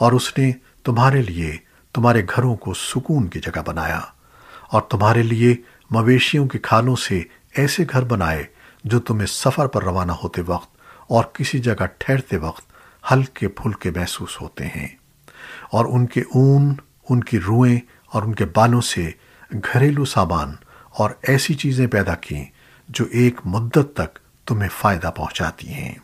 और उसने तुम्हारे लिए तुम्हारे घरों को सुकून की जगह बनाया और तुम्हारे लिए मवेशियों के खालों से ऐसे घर बनाए जो तुम्हें सफ़र पर रवाना होते वक्त और किसी जगह ठहरते वक्त हल्के फुल्के महसूस होते हैं और उनके ऊन, उनकी रुएँ और उनके बालों से घरेलू सामान और ऐसी चीज़ें पैदा की जो एक मुद्दत तक तुम्हें फ़ायदा पहुंचाती हैं।